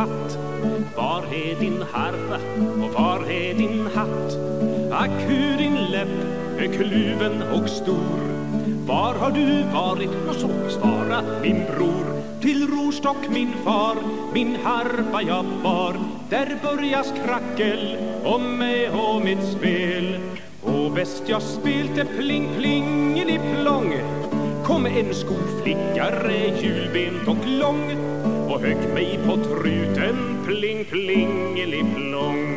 fatt Var är din harpa och var är din hatt? Ack hur din läpp är kluven och stor Var har du varit? Och så svara min bror Till Rorstock min far, min harpa jag bar Där börjas krackel om mig och mitt spel Och bäst jag spelte pling plingeli plång kom en skoflickare hjulbent och lång och högg mig på truten pling plingeli plong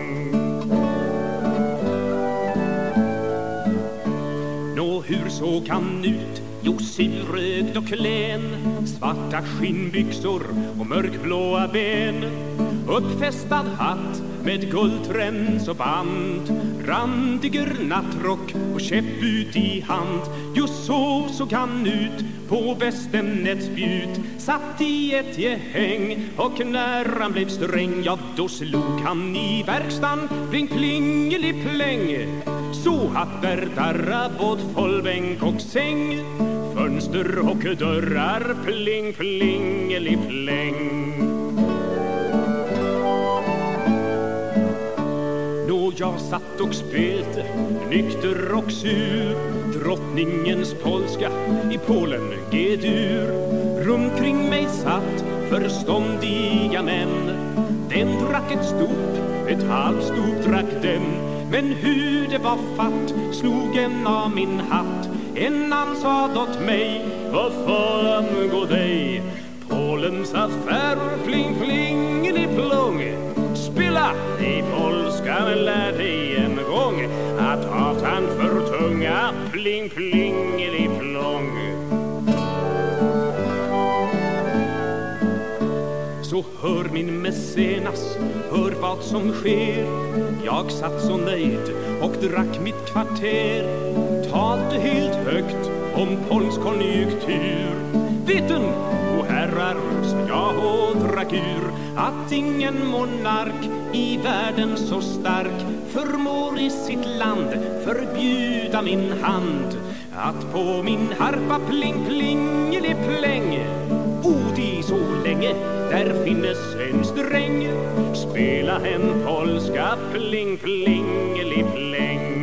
Nå hur såg han ut? Jo, surögd och klen Svarta skinnbyxor och mörkblåa ben. Uppfästad hatt med guldträns och band Randiger nattrock och käpp ut i hand. Just så såg han ut på västen ett spjut. Satt i ett gehäng och när han blev sträng Ja, då slog han i verkstan. Pling plingeli pläng. Så att där darra både follbänk och säng. Fönster och dörrar pling plingeli pläng. Jag satt och spelte nykter och sur. Drottningens polska i Polen G-dur. Rumkring mig satt förståndiga män. Den drack ett stort, ett halvt stort drack den. Men hur det var fatt slog en av min hatt. En annan sa åt mig, vad fan går dig? Polens affärer, pling pling lärde en gång att hatan för tunga pling pling i plong. Så hör min mecenas, hör vad som sker. Jag satt så nöjd och drack mitt kvarter. Talte helt högt om polsk konjunktur. Vitten, o herrar, sa jag och drack ur att ingen monark i världen så stark Förmår i sitt land förbjuda min hand. Att på min harpa pling plingeli pläng. Odi så länge där finnes en sträng. Spela en polska pling plingeli pläng.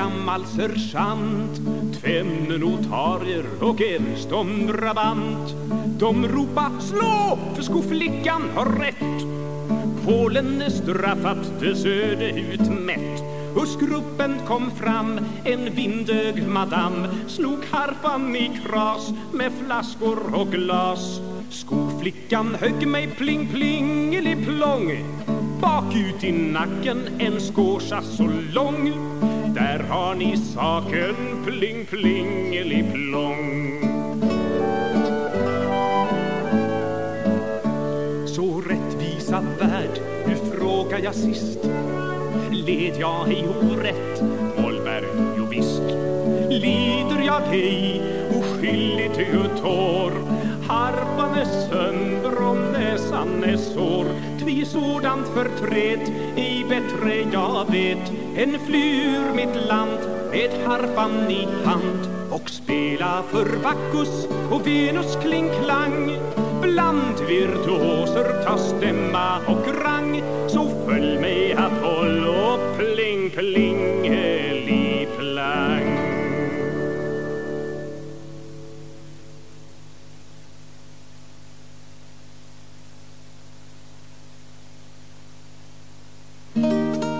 Gammal sergeant Tvenne notarier och en ståndbrabant De ropa slå för skoflickan har rätt. Polen är straffat, det söde utmätt mätt. Buskgruppen kom fram, en vindög madam. Slog harpan i kras med flaskor och glas. Skoflickan högg mig pling plingeli plong. Bak ut i nacken en skåsa så lång. Där har ni saken pling plingeli plong Så rättvisa värld, nu frågar jag sist. Led jag ej orätt, Mollberg, jo visst Lider jag ej oskyldigt tår Harpan är sönder han är sår Tvi sådant förtret ej bättre jag vet. Än flyr mitt land med harpan i hand. Och spela för Bacchus och Venus klingklang Bland virtuoser ta stämma och rang. Så följ mig att